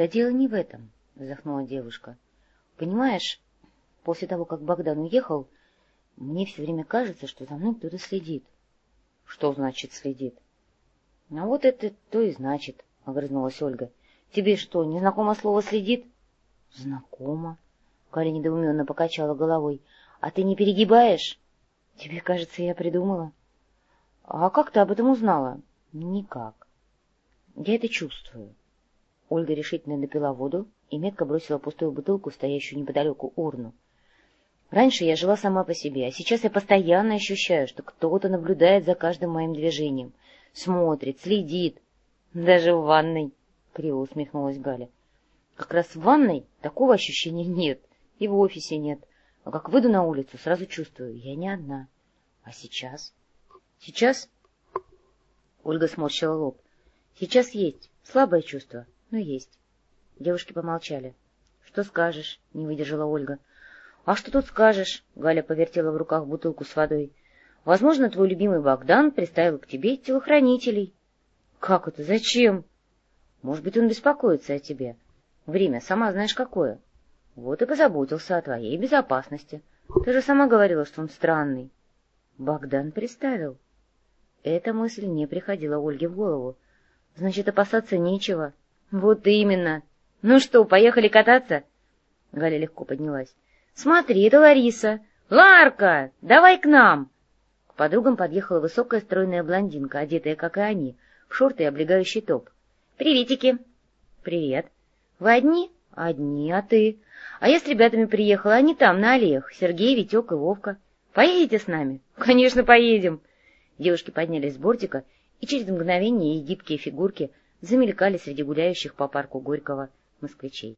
Да дело не в этом, — вздохнула девушка. — Понимаешь, после того, как Богдан уехал, мне все время кажется, что за мной кто-то следит. — Что значит следит? — А вот это то и значит, — огрызнулась Ольга. — Тебе что, незнакомо слово «следит»? — Знакомо. Галя недоуменно покачала головой. — А ты не перегибаешь? — Тебе кажется, я придумала. — А как ты об этом узнала? — Никак. Я это чувствую. Ольга решительно допила воду и метко бросила пустую бутылку, стоящую неподалеку урну. Раньше я жила сама по себе, а сейчас я постоянно ощущаю, что кто-то наблюдает за каждым моим движением, смотрит, следит. Даже в ванной, — криво усмехнулась Галя. Как раз в ванной такого ощущения нет, и в офисе нет. А как выйду на улицу, сразу чувствую, я не одна. А сейчас? Сейчас? Ольга сморщила лоб. Сейчас есть, слабое чувство, но есть. Девушки помолчали. — Что скажешь? — не выдержала Ольга. — А что тут скажешь? — Галя повертела в руках бутылку с водой. — Возможно, твой любимый Богдан приставил к тебе телохранителей. — Как это? Зачем? — Может быть, он беспокоится о тебе. Время, сама знаешь, какое. Вот и позаботился о твоей безопасности. Ты же сама говорила, что он странный. Богдан приставил. Эта мысль не приходила Ольге в голову. Значит, опасаться нечего. Вот именно. Ну что, поехали кататься? Галя легко поднялась. Смотри, это Лариса. Ларка, давай к нам. К подругам подъехала высокая стройная блондинка, одетая, как и они, в шорты и облегающий топ. Приветики. Привет. Вы одни? Одни, а ты? А я с ребятами приехала, они там, на аллеях, Сергей, Витек и Вовка. Поедете с нами? Конечно, поедем. Девушки поднялись с бортика и через мгновение их гибкие фигурки замелькали среди гуляющих по парку Горького москвичей.